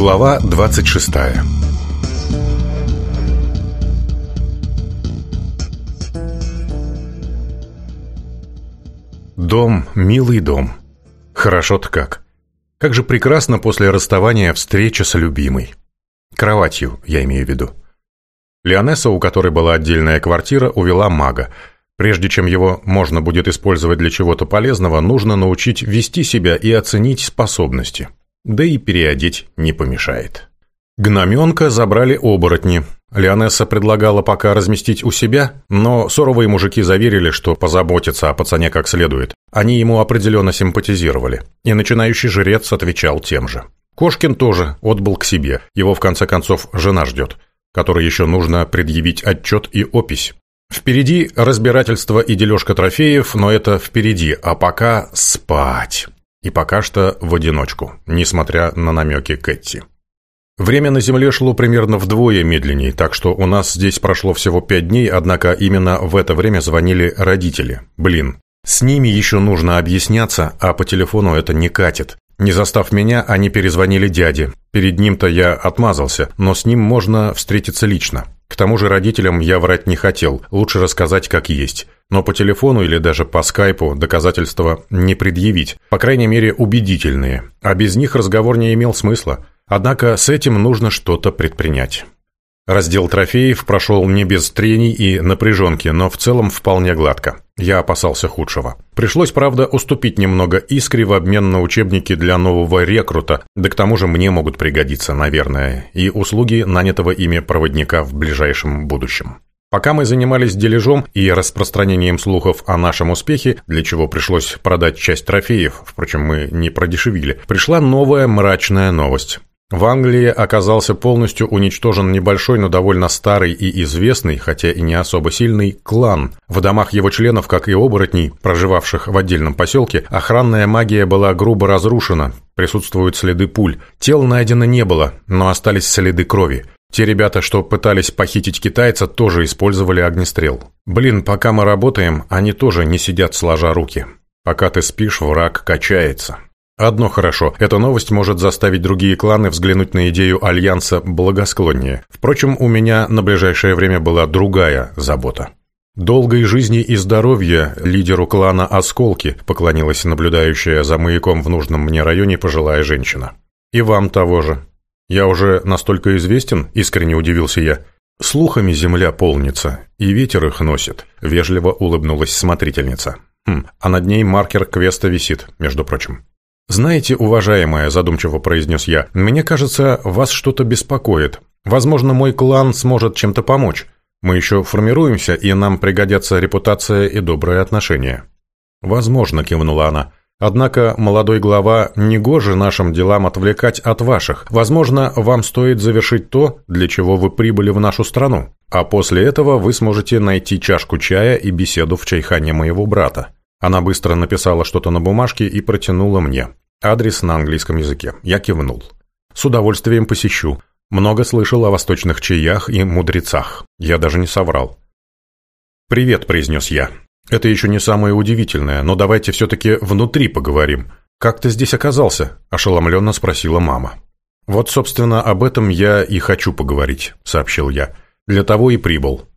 Глава 26 Дом, милый дом. Хорошо-то как. Как же прекрасно после расставания встреча с любимой. Кроватью, я имею в виду. Леонесса, у которой была отдельная квартира, увела мага. Прежде чем его можно будет использовать для чего-то полезного, нужно научить вести себя и оценить способности да и переодеть не помешает. Гноменка забрали оборотни. Леонесса предлагала пока разместить у себя, но суровые мужики заверили, что позаботятся о пацане как следует. Они ему определенно симпатизировали. И начинающий жрец отвечал тем же. Кошкин тоже отбыл к себе. Его, в конце концов, жена ждет, которой еще нужно предъявить отчет и опись. Впереди разбирательство и дележка трофеев, но это впереди, а пока спать. И пока что в одиночку, несмотря на намеки Кэти. Время на Земле шло примерно вдвое медленнее, так что у нас здесь прошло всего пять дней, однако именно в это время звонили родители. Блин, с ними еще нужно объясняться, а по телефону это не катит. Не застав меня, они перезвонили дяде. Перед ним-то я отмазался, но с ним можно встретиться лично. К тому же родителям я врать не хотел, лучше рассказать как есть. Но по телефону или даже по скайпу доказательства не предъявить, по крайней мере убедительные. А без них разговор не имел смысла. Однако с этим нужно что-то предпринять. Раздел трофеев прошел не без трений и напряженки, но в целом вполне гладко. Я опасался худшего. Пришлось, правда, уступить немного искре в обмен на учебники для нового рекрута, да к тому же мне могут пригодиться, наверное, и услуги нанятого ими проводника в ближайшем будущем. Пока мы занимались дележом и распространением слухов о нашем успехе, для чего пришлось продать часть трофеев, впрочем, мы не продешевили, пришла новая мрачная новость. В Англии оказался полностью уничтожен небольшой, но довольно старый и известный, хотя и не особо сильный, клан. В домах его членов, как и оборотней, проживавших в отдельном поселке, охранная магия была грубо разрушена, присутствуют следы пуль. Тел найдено не было, но остались следы крови. Те ребята, что пытались похитить китайца, тоже использовали огнестрел. Блин, пока мы работаем, они тоже не сидят сложа руки. Пока ты спишь, враг качается. Одно хорошо, эта новость может заставить другие кланы взглянуть на идею Альянса благосклоннее. Впрочем, у меня на ближайшее время была другая забота. «Долгой жизни и здоровья лидеру клана Осколки», поклонилась наблюдающая за маяком в нужном мне районе пожилая женщина. «И вам того же». «Я уже настолько известен?» – искренне удивился я. «Слухами земля полнится, и ветер их носит», – вежливо улыбнулась смотрительница. «Хм, а над ней маркер квеста висит, между прочим». «Знаете, уважаемая», – задумчиво произнес я, – «мне кажется, вас что-то беспокоит. Возможно, мой клан сможет чем-то помочь. Мы еще формируемся, и нам пригодятся репутация и добрые отношения». «Возможно», – кивнула она. «Однако, молодой глава, не гоже нашим делам отвлекать от ваших. Возможно, вам стоит завершить то, для чего вы прибыли в нашу страну. А после этого вы сможете найти чашку чая и беседу в чайхане моего брата. Она быстро написала что-то на бумажке и протянула мне. Адрес на английском языке. Я кивнул. «С удовольствием посещу. Много слышал о восточных чаях и мудрецах. Я даже не соврал». «Привет», — произнес я. «Это еще не самое удивительное, но давайте все-таки внутри поговорим. Как ты здесь оказался?» — ошеломленно спросила мама. «Вот, собственно, об этом я и хочу поговорить», — сообщил я. «Для того и прибыл.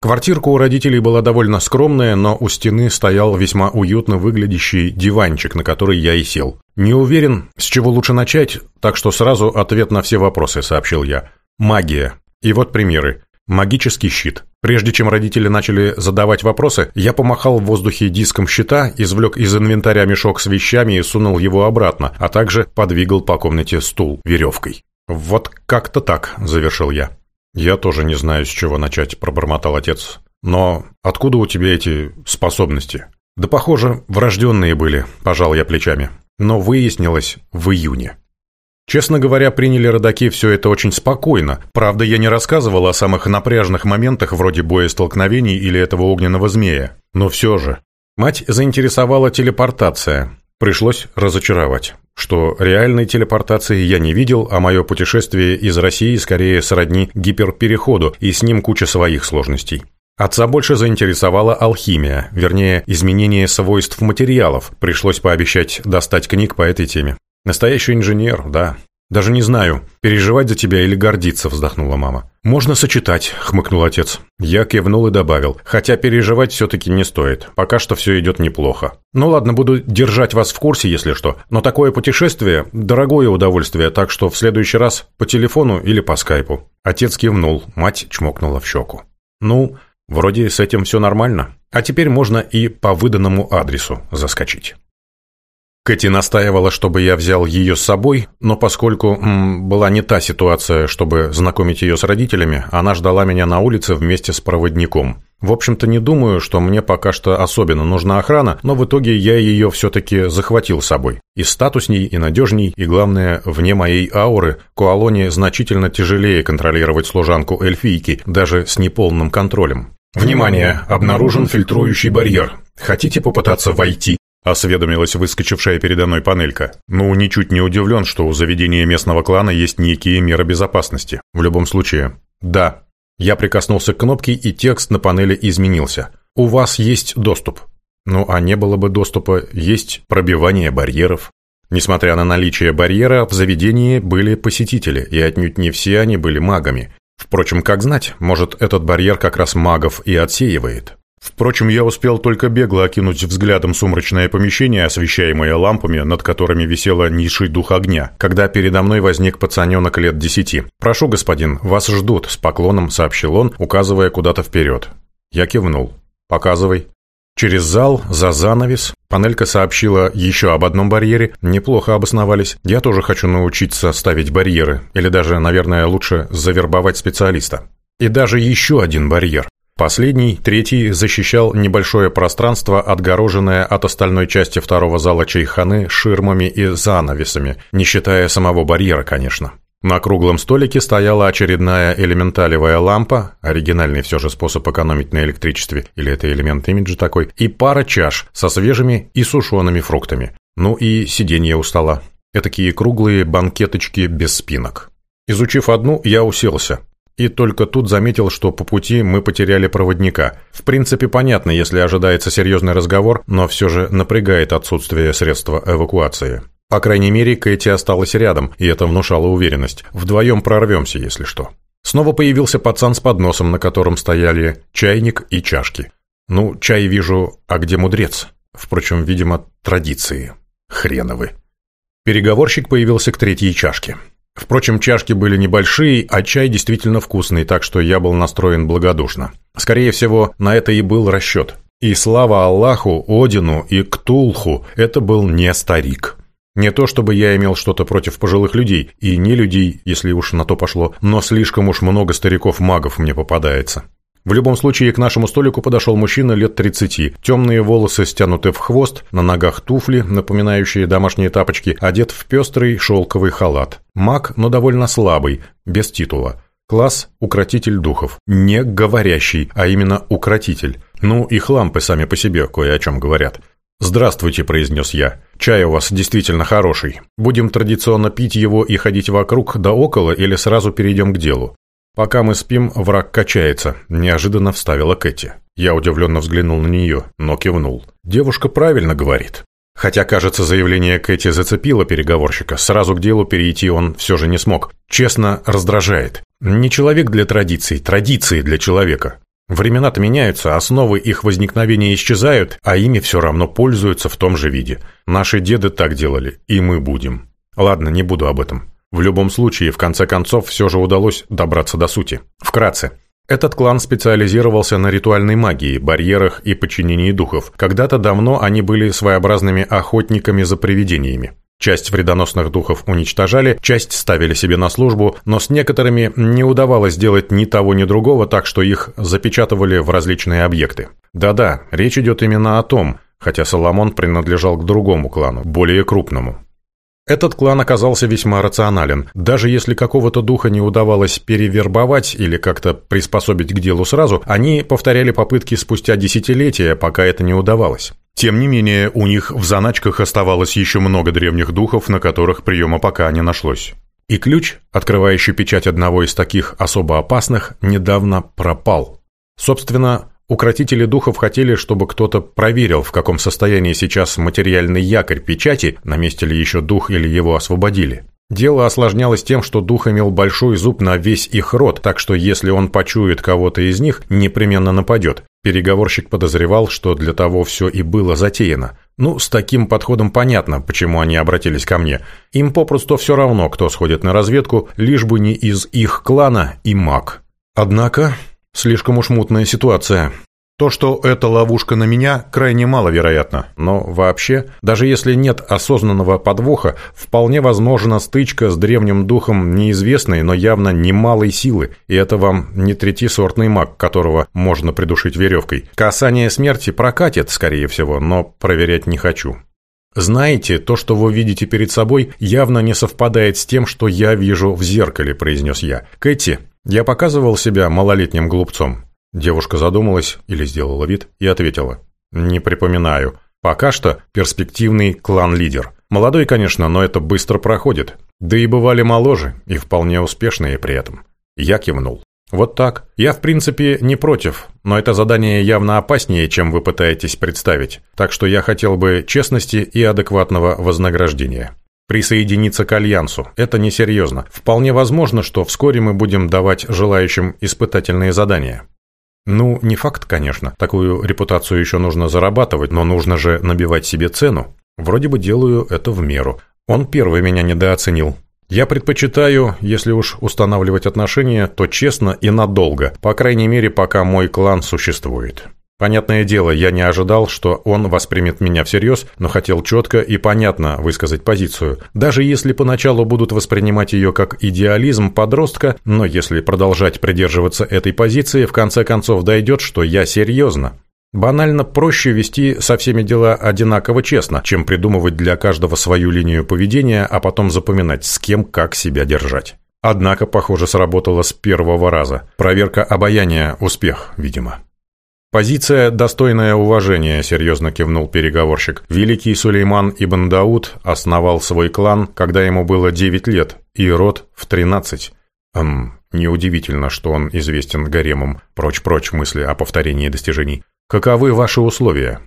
Квартирка у родителей была довольно скромная, но у стены стоял весьма уютно выглядящий диванчик, на который я и сел. «Не уверен, с чего лучше начать, так что сразу ответ на все вопросы», — сообщил я. «Магия. И вот примеры. Магический щит. Прежде чем родители начали задавать вопросы, я помахал в воздухе диском щита, извлек из инвентаря мешок с вещами и сунул его обратно, а также подвигал по комнате стул веревкой». «Вот как-то так», — завершил я. «Я тоже не знаю, с чего начать», – пробормотал отец. «Но откуда у тебя эти способности?» «Да, похоже, врожденные были», – пожал я плечами. Но выяснилось в июне. Честно говоря, приняли родаки все это очень спокойно. Правда, я не рассказывал о самых напряжных моментах вроде боя столкновений или этого огненного змея. Но все же. Мать заинтересовала телепортация. Пришлось разочаровать что реальной телепортации я не видел, а мое путешествие из России скорее сродни гиперпереходу, и с ним куча своих сложностей. Отца больше заинтересовала алхимия, вернее, изменение свойств материалов. Пришлось пообещать достать книг по этой теме. Настоящий инженер, да. «Даже не знаю, переживать за тебя или гордиться», – вздохнула мама. «Можно сочетать», – хмыкнул отец. Я кивнул и добавил. «Хотя переживать все-таки не стоит. Пока что все идет неплохо». «Ну ладно, буду держать вас в курсе, если что. Но такое путешествие – дорогое удовольствие, так что в следующий раз по телефону или по скайпу». Отец кивнул, мать чмокнула в щеку. «Ну, вроде с этим все нормально. А теперь можно и по выданному адресу заскочить». Кэти настаивала, чтобы я взял ее с собой, но поскольку м, была не та ситуация, чтобы знакомить ее с родителями, она ждала меня на улице вместе с проводником. В общем-то, не думаю, что мне пока что особенно нужна охрана, но в итоге я ее все-таки захватил с собой. И статусней, и надежней, и, главное, вне моей ауры, Куалоне значительно тяжелее контролировать служанку эльфийки, даже с неполным контролем. Внимание! Обнаружен фильтрующий барьер. Хотите попытаться войти? — осведомилась выскочившая передо мной панелька. «Ну, ничуть не удивлен, что у заведения местного клана есть некие меры безопасности. В любом случае». «Да». Я прикоснулся к кнопке, и текст на панели изменился. «У вас есть доступ». Ну, а не было бы доступа, есть пробивание барьеров. Несмотря на наличие барьера, в заведении были посетители, и отнюдь не все они были магами. Впрочем, как знать, может, этот барьер как раз магов и отсеивает. Впрочем, я успел только бегло окинуть взглядом сумрачное помещение, освещаемое лампами, над которыми висела низший дух огня, когда передо мной возник пацаненок лет десяти. «Прошу, господин, вас ждут», — с поклоном сообщил он, указывая куда-то вперед. Я кивнул. «Показывай». Через зал, за занавес, панелька сообщила еще об одном барьере, неплохо обосновались. Я тоже хочу научиться ставить барьеры, или даже, наверное, лучше завербовать специалиста. И даже еще один барьер. Последний, третий, защищал небольшое пространство, отгороженное от остальной части второго зала чайханы ширмами и занавесами, не считая самого барьера, конечно. На круглом столике стояла очередная элементалевая лампа, оригинальный все же способ экономить на электричестве, или это элемент имиджа такой, и пара чаш со свежими и сушеными фруктами. Ну и сиденье у стола. Этакие круглые банкеточки без спинок. Изучив одну, я уселся. И только тут заметил, что по пути мы потеряли проводника. В принципе, понятно, если ожидается серьезный разговор, но все же напрягает отсутствие средства эвакуации. По крайней мере, Кэти осталась рядом, и это внушало уверенность. Вдвоем прорвемся, если что. Снова появился пацан с подносом, на котором стояли чайник и чашки. Ну, чай вижу, а где мудрец? Впрочем, видимо, традиции. Хреновы. Переговорщик появился к третьей чашке. Впрочем, чашки были небольшие, а чай действительно вкусный, так что я был настроен благодушно. Скорее всего, на это и был расчет. И слава Аллаху, Одину и Ктулху, это был не старик. Не то чтобы я имел что-то против пожилых людей, и не людей, если уж на то пошло, но слишком уж много стариков-магов мне попадается. В любом случае, к нашему столику подошел мужчина лет 30. Темные волосы стянуты в хвост, на ногах туфли, напоминающие домашние тапочки, одет в пестрый шелковый халат. Маг, но довольно слабый, без титула. Класс – укротитель духов. Не говорящий, а именно укротитель. Ну, их лампы сами по себе кое о чем говорят. «Здравствуйте», – произнес я. «Чай у вас действительно хороший. Будем традиционно пить его и ходить вокруг да около или сразу перейдем к делу?» «Пока мы спим, враг качается», – неожиданно вставила Кэти. Я удивленно взглянул на нее, но кивнул. «Девушка правильно говорит». Хотя, кажется, заявление Кэти зацепило переговорщика, сразу к делу перейти он все же не смог. Честно, раздражает. Не человек для традиций, традиции для человека. Времена-то меняются, основы их возникновения исчезают, а ими все равно пользуются в том же виде. Наши деды так делали, и мы будем. Ладно, не буду об этом. В любом случае, в конце концов, все же удалось добраться до сути. Вкратце. Этот клан специализировался на ритуальной магии, барьерах и подчинении духов. Когда-то давно они были своеобразными охотниками за привидениями. Часть вредоносных духов уничтожали, часть ставили себе на службу, но с некоторыми не удавалось сделать ни того, ни другого, так что их запечатывали в различные объекты. Да-да, речь идет именно о том, хотя Соломон принадлежал к другому клану, более крупному. Этот клан оказался весьма рационален. Даже если какого-то духа не удавалось перевербовать или как-то приспособить к делу сразу, они повторяли попытки спустя десятилетия, пока это не удавалось. Тем не менее, у них в заначках оставалось еще много древних духов, на которых приема пока не нашлось. И ключ, открывающий печать одного из таких особо опасных, недавно пропал. Собственно, Укротители духов хотели, чтобы кто-то проверил, в каком состоянии сейчас материальный якорь печати, на месте ли еще дух или его освободили. Дело осложнялось тем, что дух имел большой зуб на весь их рот, так что если он почует кого-то из них, непременно нападет. Переговорщик подозревал, что для того все и было затеяно. Ну, с таким подходом понятно, почему они обратились ко мне. Им попросту все равно, кто сходит на разведку, лишь бы не из их клана и маг. Однако Слишком уж мутная ситуация. То, что это ловушка на меня, крайне маловероятно. Но вообще, даже если нет осознанного подвоха, вполне возможна стычка с древним духом неизвестной, но явно немалой силы. И это вам не третисортный маг, которого можно придушить веревкой. Касание смерти прокатит, скорее всего, но проверять не хочу. «Знаете, то, что вы видите перед собой, явно не совпадает с тем, что я вижу в зеркале», – произнес я. «Кэти, я показывал себя малолетним глупцом. Девушка задумалась или сделала вид и ответила. Не припоминаю. Пока что перспективный клан-лидер. Молодой, конечно, но это быстро проходит. Да и бывали моложе и вполне успешные при этом. Я кивнул. Вот так. Я, в принципе, не против, но это задание явно опаснее, чем вы пытаетесь представить, так что я хотел бы честности и адекватного вознаграждения присоединиться к Альянсу. Это несерьезно. Вполне возможно, что вскоре мы будем давать желающим испытательные задания. Ну, не факт, конечно. Такую репутацию еще нужно зарабатывать, но нужно же набивать себе цену. Вроде бы делаю это в меру. Он первый меня недооценил. Я предпочитаю, если уж устанавливать отношения, то честно и надолго, по крайней мере, пока мой клан существует. Понятное дело, я не ожидал, что он воспримет меня всерьез, но хотел четко и понятно высказать позицию. Даже если поначалу будут воспринимать ее как идеализм подростка, но если продолжать придерживаться этой позиции, в конце концов дойдет, что я серьезно. Банально проще вести со всеми дела одинаково честно, чем придумывать для каждого свою линию поведения, а потом запоминать, с кем как себя держать. Однако, похоже, сработало с первого раза. Проверка обаяния – успех, видимо. «Позиция достойная уважения», — серьезно кивнул переговорщик. «Великий Сулейман Ибн Дауд основал свой клан, когда ему было 9 лет, и род в 13. Эм, неудивительно, что он известен гаремом. Прочь-прочь мысли о повторении достижений. Каковы ваши условия?»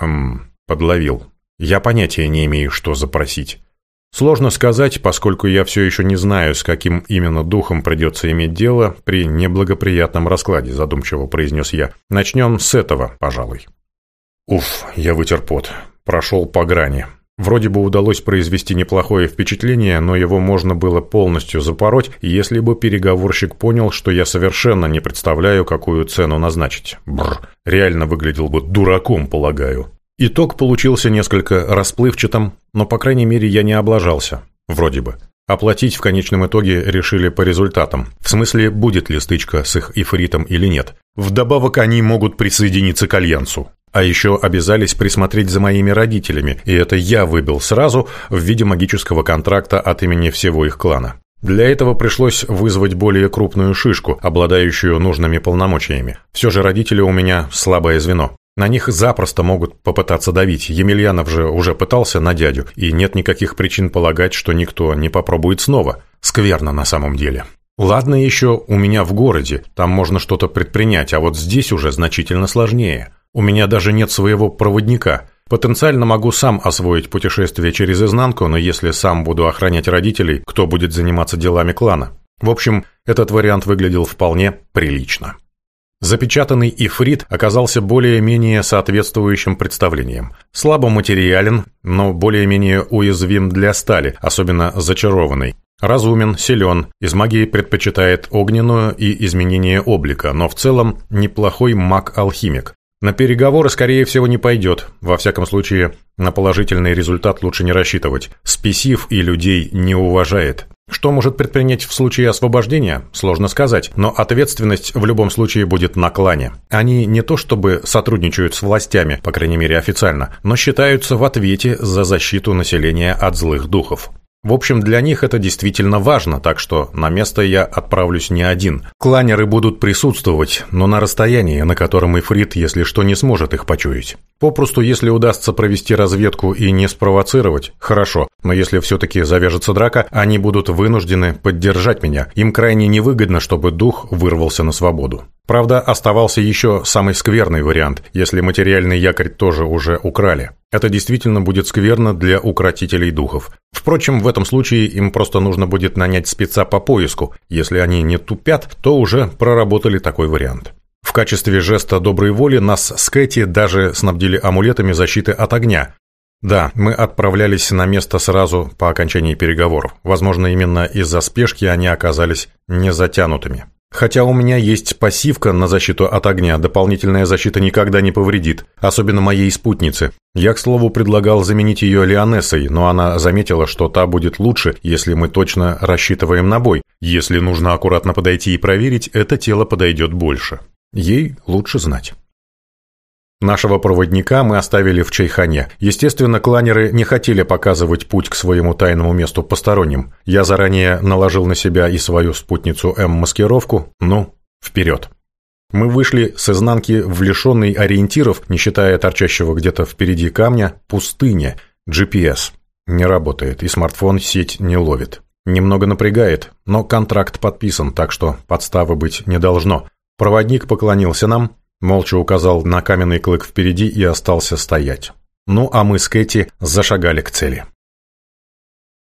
Эм, подловил. «Я понятия не имею, что запросить». Сложно сказать, поскольку я все еще не знаю, с каким именно духом придется иметь дело при неблагоприятном раскладе, задумчиво произнес я. Начнем с этого, пожалуй. Уф, я вытер пот. Прошел по грани. Вроде бы удалось произвести неплохое впечатление, но его можно было полностью запороть, если бы переговорщик понял, что я совершенно не представляю, какую цену назначить. Бр, реально выглядел бы дураком, полагаю. Итог получился несколько расплывчатым, но, по крайней мере, я не облажался. Вроде бы. Оплатить в конечном итоге решили по результатам. В смысле, будет ли стычка с их эфритом или нет. Вдобавок они могут присоединиться к Альянсу. А еще обязались присмотреть за моими родителями, и это я выбил сразу в виде магического контракта от имени всего их клана. Для этого пришлось вызвать более крупную шишку, обладающую нужными полномочиями. Все же родители у меня слабое звено. На них запросто могут попытаться давить. Емельянов же уже пытался на дядю, и нет никаких причин полагать, что никто не попробует снова. Скверно на самом деле. Ладно еще у меня в городе, там можно что-то предпринять, а вот здесь уже значительно сложнее. У меня даже нет своего проводника. Потенциально могу сам освоить путешествие через изнанку, но если сам буду охранять родителей, кто будет заниматься делами клана? В общем, этот вариант выглядел вполне прилично. Запечатанный ифрит оказался более-менее соответствующим представлением. Слабо материален, но более-менее уязвим для стали, особенно зачарованный. Разумен, силен, из магии предпочитает огненную и изменение облика, но в целом неплохой маг-алхимик. На переговоры, скорее всего, не пойдет. Во всяком случае, на положительный результат лучше не рассчитывать. Спесив и людей не уважает. Что может предпринять в случае освобождения, сложно сказать, но ответственность в любом случае будет на клане. Они не то чтобы сотрудничают с властями, по крайней мере официально, но считаются в ответе за защиту населения от злых духов. В общем, для них это действительно важно, так что на место я отправлюсь не один. Кланеры будут присутствовать, но на расстоянии, на котором Ифрит, если что, не сможет их почуять. Попросту, если удастся провести разведку и не спровоцировать, хорошо, но если все-таки завяжется драка, они будут вынуждены поддержать меня. Им крайне невыгодно, чтобы дух вырвался на свободу. Правда, оставался еще самый скверный вариант, если материальный якорь тоже уже украли. Это действительно будет скверно для укротителей духов. Впрочем, в этом случае им просто нужно будет нанять спеца по поиску. Если они не тупят, то уже проработали такой вариант. В качестве жеста доброй воли нас с Кэти даже снабдили амулетами защиты от огня. Да, мы отправлялись на место сразу по окончании переговоров. Возможно, именно из-за спешки они оказались незатянутыми. Хотя у меня есть пассивка на защиту от огня, дополнительная защита никогда не повредит, особенно моей спутнице. Я, к слову, предлагал заменить ее Лионессой, но она заметила, что та будет лучше, если мы точно рассчитываем на бой. Если нужно аккуратно подойти и проверить, это тело подойдет больше. Ей лучше знать. Нашего проводника мы оставили в Чайхане. Естественно, кланеры не хотели показывать путь к своему тайному месту посторонним. Я заранее наложил на себя и свою спутницу М-маскировку. Ну, вперед. Мы вышли с изнанки в лишенной ориентиров, не считая торчащего где-то впереди камня, пустыне. GPS не работает, и смартфон сеть не ловит. Немного напрягает, но контракт подписан, так что подставы быть не должно. Проводник поклонился нам, Молча указал на каменный клык впереди и остался стоять. Ну, а мы с Кэти зашагали к цели.